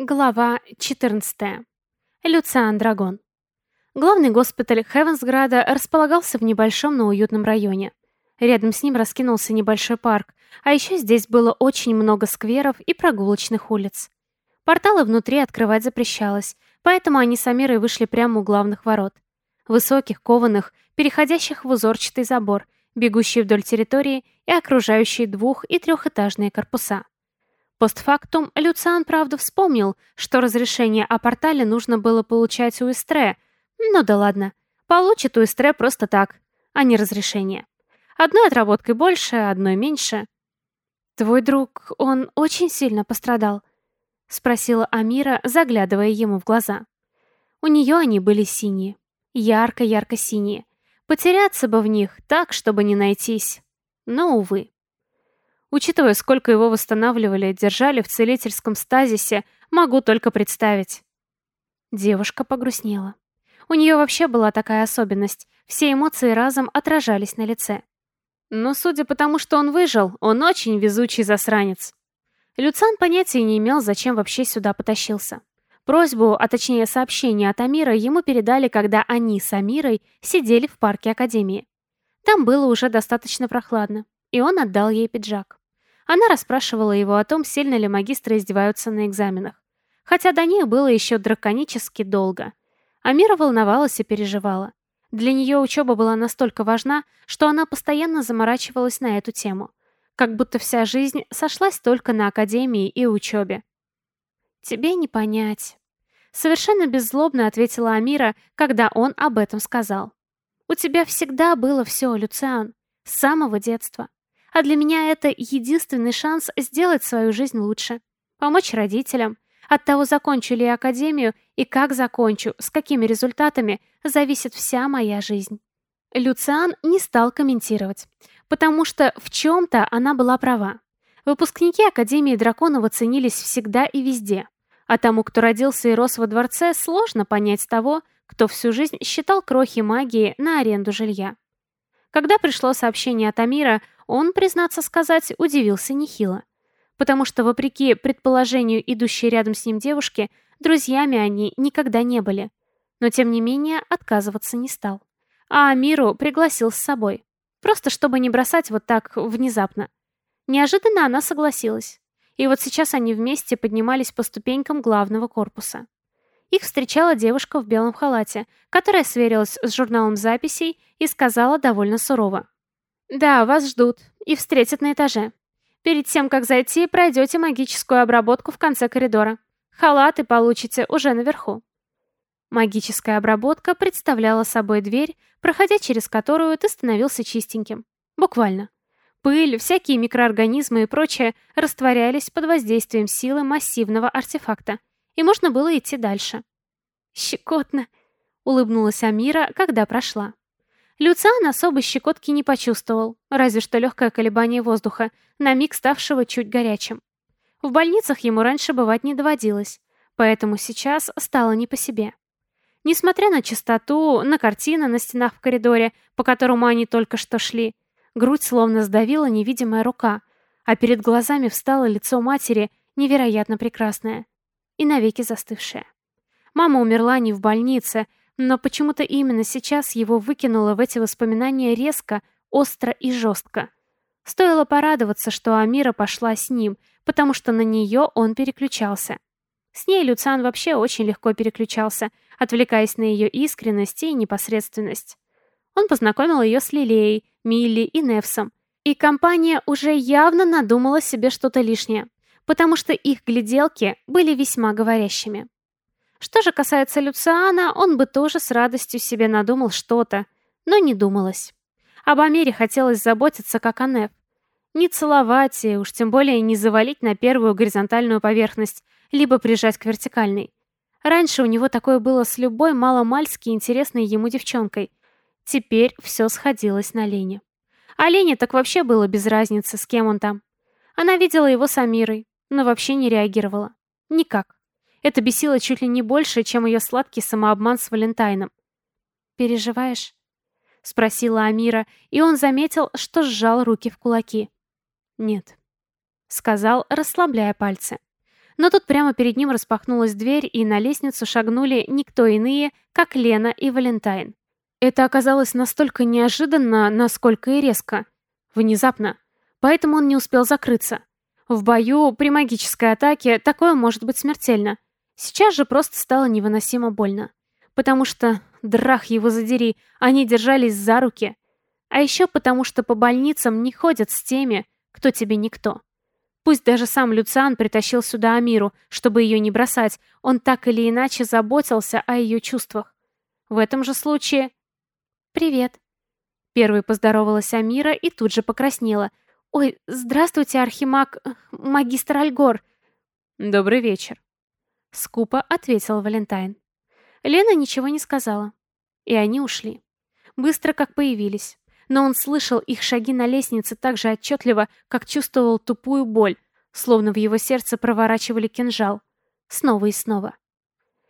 Глава 14. Люциан Драгон. Главный госпиталь Хевенсграда располагался в небольшом, но уютном районе. Рядом с ним раскинулся небольшой парк, а еще здесь было очень много скверов и прогулочных улиц. Порталы внутри открывать запрещалось, поэтому они с Амирой вышли прямо у главных ворот. Высоких, кованых, переходящих в узорчатый забор, бегущие вдоль территории и окружающие двух- и трехэтажные корпуса. Постфактум Люциан, правда, вспомнил, что разрешение о портале нужно было получать у Эстре. Ну да ладно, получит у Эстре просто так, а не разрешение. Одной отработкой больше, одной меньше. «Твой друг, он очень сильно пострадал?» — спросила Амира, заглядывая ему в глаза. У нее они были синие, ярко-ярко синие. Потеряться бы в них так, чтобы не найтись. Но, увы. Учитывая, сколько его восстанавливали, держали в целительском стазисе, могу только представить. Девушка погрустнела. У нее вообще была такая особенность. Все эмоции разом отражались на лице. Но судя по тому, что он выжил, он очень везучий засранец. Люцан понятия не имел, зачем вообще сюда потащился. Просьбу, а точнее сообщение от Амира ему передали, когда они с Амирой сидели в парке Академии. Там было уже достаточно прохладно, и он отдал ей пиджак. Она расспрашивала его о том, сильно ли магистры издеваются на экзаменах. Хотя до них было еще драконически долго. Амира волновалась и переживала. Для нее учеба была настолько важна, что она постоянно заморачивалась на эту тему. Как будто вся жизнь сошлась только на академии и учебе. «Тебе не понять», — совершенно беззлобно ответила Амира, когда он об этом сказал. «У тебя всегда было все, Люциан, с самого детства. А для меня это единственный шанс сделать свою жизнь лучше. Помочь родителям. От того, закончу ли я академию и как закончу, с какими результатами, зависит вся моя жизнь. Люциан не стал комментировать, потому что в чем-то она была права. Выпускники Академии Драконова ценились всегда и везде. А тому, кто родился и рос во дворце, сложно понять того, кто всю жизнь считал крохи магии на аренду жилья. Когда пришло сообщение от Амира, он, признаться сказать, удивился нехило. Потому что, вопреки предположению идущей рядом с ним девушки, друзьями они никогда не были. Но, тем не менее, отказываться не стал. А Амиру пригласил с собой. Просто чтобы не бросать вот так внезапно. Неожиданно она согласилась. И вот сейчас они вместе поднимались по ступенькам главного корпуса. Их встречала девушка в белом халате, которая сверилась с журналом записей и сказала довольно сурово. «Да, вас ждут и встретят на этаже. Перед тем, как зайти, пройдете магическую обработку в конце коридора. Халаты получите уже наверху». Магическая обработка представляла собой дверь, проходя через которую ты становился чистеньким. Буквально. Пыль, всякие микроорганизмы и прочее растворялись под воздействием силы массивного артефакта, и можно было идти дальше. «Щекотно!» — улыбнулась Амира, когда прошла. Люциан особой щекотки не почувствовал, разве что легкое колебание воздуха, на миг ставшего чуть горячим. В больницах ему раньше бывать не доводилось, поэтому сейчас стало не по себе. Несмотря на чистоту, на картины на стенах в коридоре, по которому они только что шли, грудь словно сдавила невидимая рука, а перед глазами встало лицо матери, невероятно прекрасное и навеки застывшая. Мама умерла не в больнице, но почему-то именно сейчас его выкинуло в эти воспоминания резко, остро и жестко. Стоило порадоваться, что Амира пошла с ним, потому что на нее он переключался. С ней Люциан вообще очень легко переключался, отвлекаясь на ее искренность и непосредственность. Он познакомил ее с Лилеей, Милли и Невсом, и компания уже явно надумала себе что-то лишнее потому что их гляделки были весьма говорящими. Что же касается Люциана, он бы тоже с радостью себе надумал что-то, но не думалось. Об Амире хотелось заботиться, как о Неф. Не целовать и уж тем более не завалить на первую горизонтальную поверхность, либо прижать к вертикальной. Раньше у него такое было с любой маломальски интересной ему девчонкой. Теперь все сходилось на Лене. А Лене так вообще было без разницы, с кем он там. Она видела его с Амирой, но вообще не реагировала. Никак. Это бесило чуть ли не больше, чем ее сладкий самообман с Валентайном. «Переживаешь?» — спросила Амира, и он заметил, что сжал руки в кулаки. «Нет», — сказал, расслабляя пальцы. Но тут прямо перед ним распахнулась дверь, и на лестницу шагнули никто иные, как Лена и Валентайн. Это оказалось настолько неожиданно, насколько и резко. Внезапно. Поэтому он не успел закрыться. В бою, при магической атаке, такое может быть смертельно. Сейчас же просто стало невыносимо больно. Потому что, драх его задери, они держались за руки. А еще потому, что по больницам не ходят с теми, кто тебе никто. Пусть даже сам Люциан притащил сюда Амиру, чтобы ее не бросать, он так или иначе заботился о ее чувствах. В этом же случае... «Привет». Первой поздоровалась Амира и тут же покраснела. «Ой, здравствуйте, архимаг... магистр Альгор». «Добрый вечер», — скупо ответил Валентайн. Лена ничего не сказала. И они ушли. Быстро как появились но он слышал их шаги на лестнице так же отчетливо, как чувствовал тупую боль, словно в его сердце проворачивали кинжал. Снова и снова.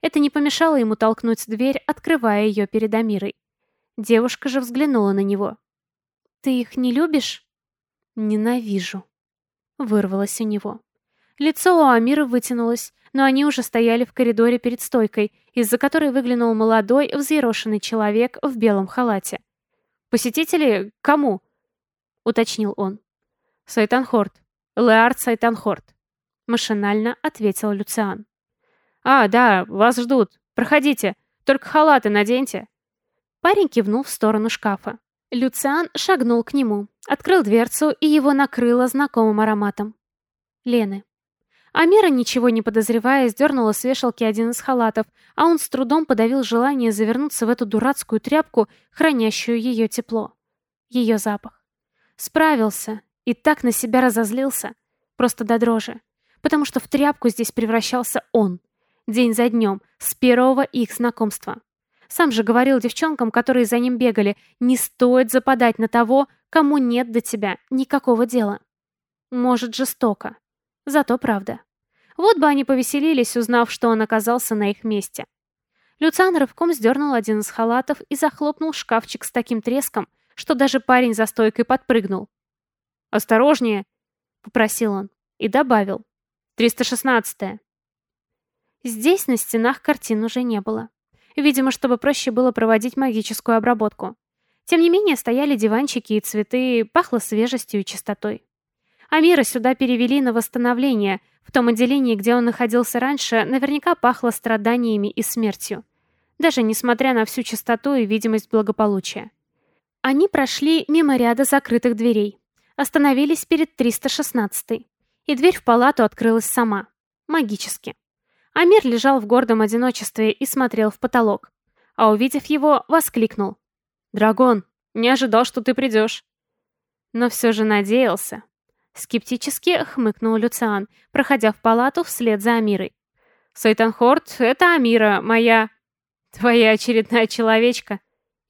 Это не помешало ему толкнуть дверь, открывая ее перед Амирой. Девушка же взглянула на него. «Ты их не любишь?» «Ненавижу», — вырвалось у него. Лицо у Амиры вытянулось, но они уже стояли в коридоре перед стойкой, из-за которой выглянул молодой, взъерошенный человек в белом халате. «Посетители кому?» — уточнил он. «Сайтанхорт. Леард Сайтанхорт», — машинально ответил Люциан. «А, да, вас ждут. Проходите. Только халаты наденьте». Парень кивнул в сторону шкафа. Люциан шагнул к нему, открыл дверцу, и его накрыло знакомым ароматом. Лены. Амира, ничего не подозревая, сдернула с вешалки один из халатов, а он с трудом подавил желание завернуться в эту дурацкую тряпку, хранящую ее тепло. Ее запах. Справился и так на себя разозлился, просто до дрожи, потому что в тряпку здесь превращался он, день за днем, с первого их знакомства. Сам же говорил девчонкам, которые за ним бегали, не стоит западать на того, кому нет до тебя никакого дела. Может, жестоко, Зато правда. Вот бы они повеселились, узнав, что он оказался на их месте. Люциан рывком сдернул один из халатов и захлопнул шкафчик с таким треском, что даже парень за стойкой подпрыгнул. «Осторожнее!» — попросил он и добавил. «Триста шестнадцатая». Здесь на стенах картин уже не было. Видимо, чтобы проще было проводить магическую обработку. Тем не менее, стояли диванчики и цветы, пахло свежестью и чистотой. Амира сюда перевели на восстановление. В том отделении, где он находился раньше, наверняка пахло страданиями и смертью. Даже несмотря на всю чистоту и видимость благополучия. Они прошли мимо ряда закрытых дверей. Остановились перед 316-й. И дверь в палату открылась сама. Магически. Амир лежал в гордом одиночестве и смотрел в потолок. А увидев его, воскликнул. «Драгон, не ожидал, что ты придешь». Но все же надеялся. Скептически хмыкнул Люциан, проходя в палату вслед за Амирой. «Сайтанхорд, это Амира, моя...» «Твоя очередная человечка.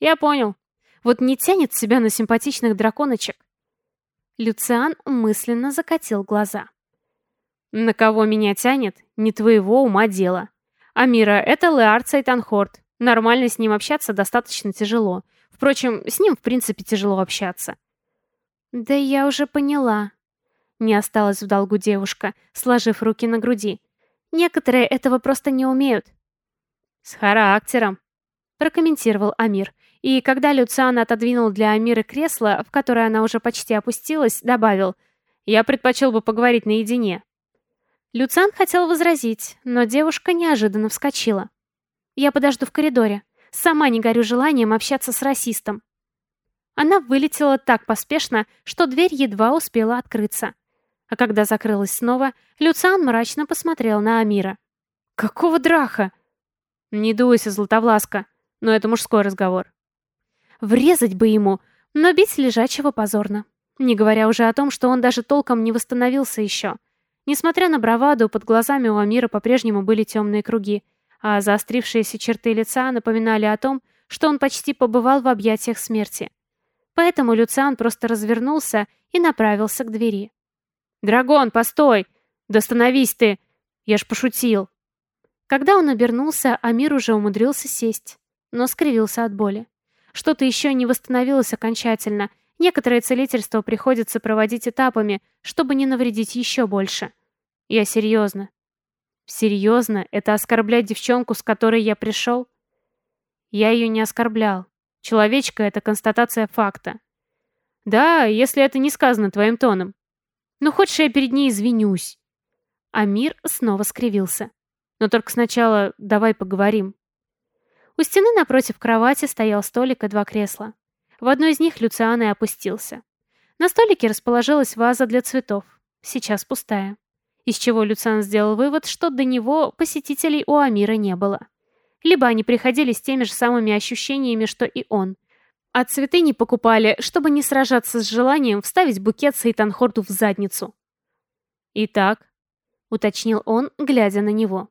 Я понял. Вот не тянет себя на симпатичных драконочек». Люциан мысленно закатил глаза. «На кого меня тянет, не твоего ума дело. Амира, это Леард Сайтанхорд. Нормально с ним общаться достаточно тяжело. Впрочем, с ним, в принципе, тяжело общаться». «Да я уже поняла», не осталась в долгу девушка, сложив руки на груди. Некоторые этого просто не умеют. «С характером», — прокомментировал Амир. И когда Люциан отодвинул для Амиры кресло, в которое она уже почти опустилась, добавил «Я предпочел бы поговорить наедине». Люциан хотел возразить, но девушка неожиданно вскочила. «Я подожду в коридоре. Сама не горю желанием общаться с расистом». Она вылетела так поспешно, что дверь едва успела открыться. А когда закрылась снова, Люциан мрачно посмотрел на Амира. «Какого драха?» «Не дуйся, Златовласка, но это мужской разговор». Врезать бы ему, но бить лежачего позорно. Не говоря уже о том, что он даже толком не восстановился еще. Несмотря на браваду, под глазами у Амира по-прежнему были темные круги, а заострившиеся черты лица напоминали о том, что он почти побывал в объятиях смерти. Поэтому Люциан просто развернулся и направился к двери. «Драгон, постой! Да остановись ты! Я ж пошутил!» Когда он обернулся, Амир уже умудрился сесть, но скривился от боли. Что-то еще не восстановилось окончательно. Некоторые целительства приходится проводить этапами, чтобы не навредить еще больше. Я серьезно. Серьезно, это оскорблять девчонку, с которой я пришел? Я ее не оскорблял. Человечка — это констатация факта. Да, если это не сказано твоим тоном. Ну, хочешь, я перед ней извинюсь. Амир снова скривился. Но только сначала давай поговорим. У стены напротив кровати стоял столик и два кресла. В одно из них Люциан и опустился. На столике расположилась ваза для цветов, сейчас пустая. Из чего Люциан сделал вывод, что до него посетителей у Амира не было. Либо они приходили с теми же самыми ощущениями, что и он. А цветы не покупали, чтобы не сражаться с желанием вставить букет Сайтанхорду в задницу. «Итак», — уточнил он, глядя на него.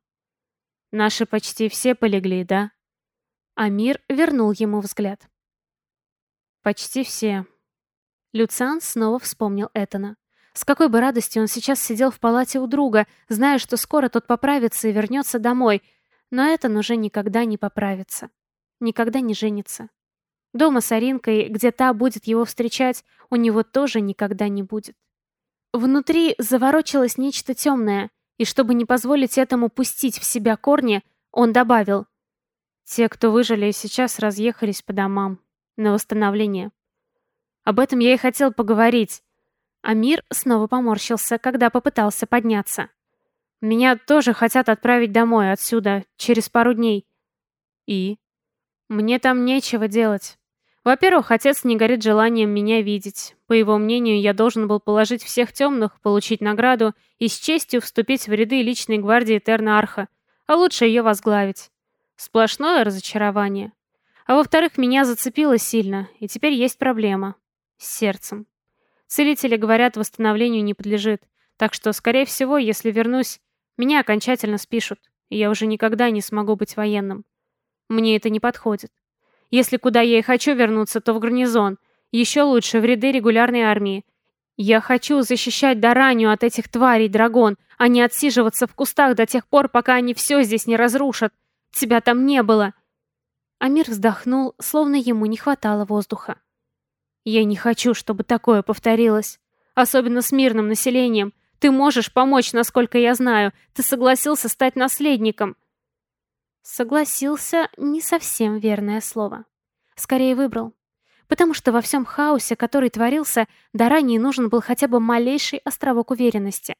«Наши почти все полегли, да?» Амир вернул ему взгляд. «Почти все», Люциан снова вспомнил Этана. С какой бы радостью он сейчас сидел в палате у друга, зная, что скоро тот поправится и вернется домой. Но Этан уже никогда не поправится. Никогда не женится. Дома с Аринкой, где та будет его встречать, у него тоже никогда не будет. Внутри заворочилось нечто темное, и чтобы не позволить этому пустить в себя корни, он добавил. Те, кто выжили, сейчас разъехались по домам. На восстановление. Об этом я и хотел поговорить. Амир снова поморщился, когда попытался подняться. Меня тоже хотят отправить домой отсюда, через пару дней. И? Мне там нечего делать. Во-первых, отец не горит желанием меня видеть. По его мнению, я должен был положить всех темных, получить награду и с честью вступить в ряды личной гвардии Терна-Арха, а лучше ее возглавить. Сплошное разочарование. А во-вторых, меня зацепило сильно, и теперь есть проблема. С сердцем. Целители говорят, восстановлению не подлежит. Так что, скорее всего, если вернусь, меня окончательно спишут, и я уже никогда не смогу быть военным. Мне это не подходит. Если куда я и хочу вернуться, то в гарнизон. Еще лучше в ряды регулярной армии. Я хочу защищать Даранию от этих тварей, Драгон, а не отсиживаться в кустах до тех пор, пока они все здесь не разрушат. Тебя там не было. Амир вздохнул, словно ему не хватало воздуха. Я не хочу, чтобы такое повторилось. Особенно с мирным населением. Ты можешь помочь, насколько я знаю. Ты согласился стать наследником. Согласился — не совсем верное слово. Скорее выбрал. Потому что во всем хаосе, который творился, до ранее нужен был хотя бы малейший островок уверенности.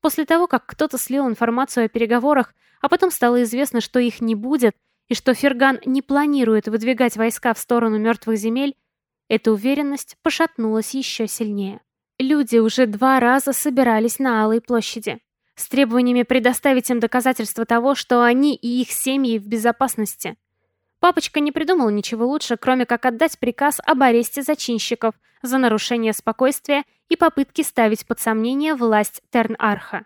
После того, как кто-то слил информацию о переговорах, а потом стало известно, что их не будет, и что Ферган не планирует выдвигать войска в сторону мертвых земель, эта уверенность пошатнулась еще сильнее. Люди уже два раза собирались на Алой площади с требованиями предоставить им доказательства того, что они и их семьи в безопасности. Папочка не придумал ничего лучше, кроме как отдать приказ об аресте зачинщиков за нарушение спокойствия и попытки ставить под сомнение власть Терн-Арха.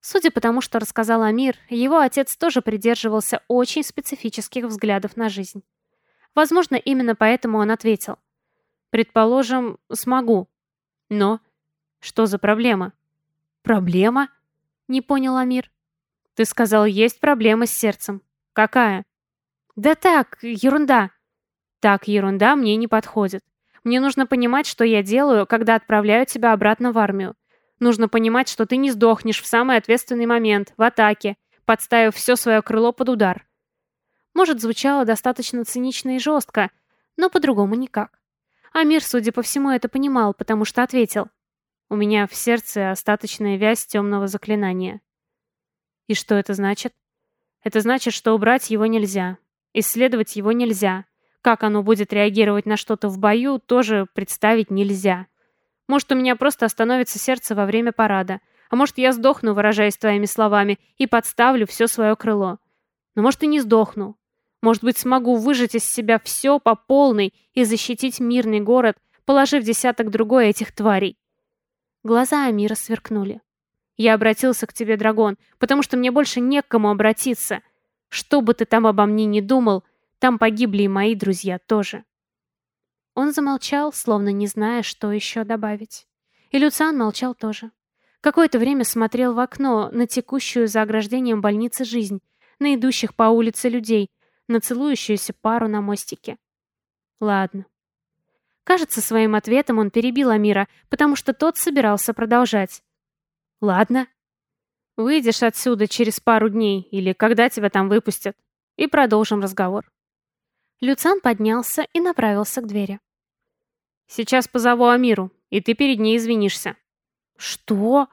Судя по тому, что рассказал Амир, его отец тоже придерживался очень специфических взглядов на жизнь. Возможно, именно поэтому он ответил – Предположим, смогу. Но что за проблема? Проблема? Не понял Амир. Ты сказал, есть проблема с сердцем. Какая? Да так, ерунда. Так, ерунда мне не подходит. Мне нужно понимать, что я делаю, когда отправляю тебя обратно в армию. Нужно понимать, что ты не сдохнешь в самый ответственный момент, в атаке, подставив все свое крыло под удар. Может, звучало достаточно цинично и жестко, но по-другому никак. Амир, судя по всему, это понимал, потому что ответил. У меня в сердце остаточная вязь темного заклинания. И что это значит? Это значит, что убрать его нельзя. Исследовать его нельзя. Как оно будет реагировать на что-то в бою, тоже представить нельзя. Может, у меня просто остановится сердце во время парада. А может, я сдохну, выражаясь твоими словами, и подставлю все свое крыло. Но может, и не сдохну. Может быть, смогу выжать из себя все по полной и защитить мирный город, положив десяток другой этих тварей. Глаза Амира сверкнули. Я обратился к тебе, Драгон, потому что мне больше не к кому обратиться. Что бы ты там обо мне ни думал, там погибли и мои друзья тоже. Он замолчал, словно не зная, что еще добавить. И Люциан молчал тоже. Какое-то время смотрел в окно на текущую за ограждением больницы жизнь, на идущих по улице людей, на целующуюся пару на мостике. Ладно. Кажется, своим ответом он перебил Амира, потому что тот собирался продолжать. Ладно. Выйдешь отсюда через пару дней или когда тебя там выпустят, и продолжим разговор». Люциан поднялся и направился к двери. «Сейчас позову Амиру, и ты перед ней извинишься». «Что?»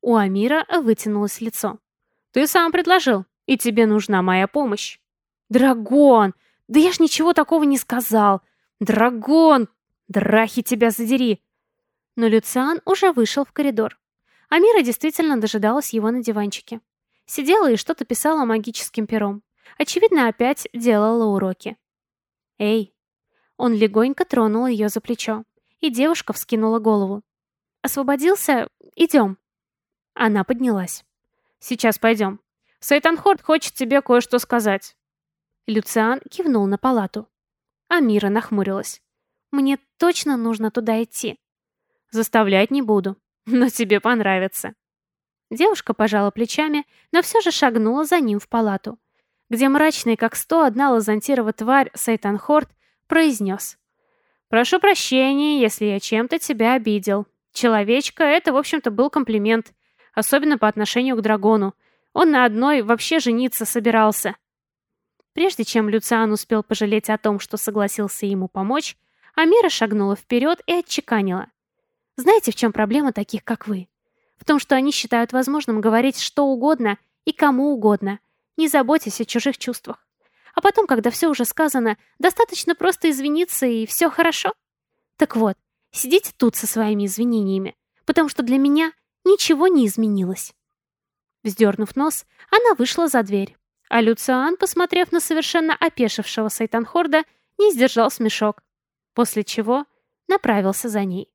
У Амира вытянулось лицо. «Ты сам предложил, и тебе нужна моя помощь». «Драгон! Да я ж ничего такого не сказал! Драгон! Драхи тебя задери!» Но Люциан уже вышел в коридор. Амира действительно дожидалась его на диванчике. Сидела и что-то писала магическим пером. Очевидно, опять делала уроки. «Эй!» Он легонько тронул ее за плечо, и девушка вскинула голову. «Освободился? Идем!» Она поднялась. «Сейчас пойдем. Сайтанхорд хочет тебе кое-что сказать». Люциан кивнул на палату. Амира нахмурилась. «Мне точно нужно туда идти». «Заставлять не буду, но тебе понравится». Девушка пожала плечами, но все же шагнула за ним в палату, где мрачный, как сто одна лазантирова тварь Сайтанхорд произнес. «Прошу прощения, если я чем-то тебя обидел. Человечка, это, в общем-то, был комплимент, особенно по отношению к драгону. Он на одной вообще жениться собирался». Прежде чем Люциан успел пожалеть о том, что согласился ему помочь, Амира шагнула вперед и отчеканила. «Знаете, в чем проблема таких, как вы? В том, что они считают возможным говорить что угодно и кому угодно, не заботясь о чужих чувствах. А потом, когда все уже сказано, достаточно просто извиниться, и все хорошо. Так вот, сидите тут со своими извинениями, потому что для меня ничего не изменилось». Вздернув нос, она вышла за дверь. А Люциан, посмотрев на совершенно опешившего Сайтанхорда, не сдержал смешок, после чего направился за ней.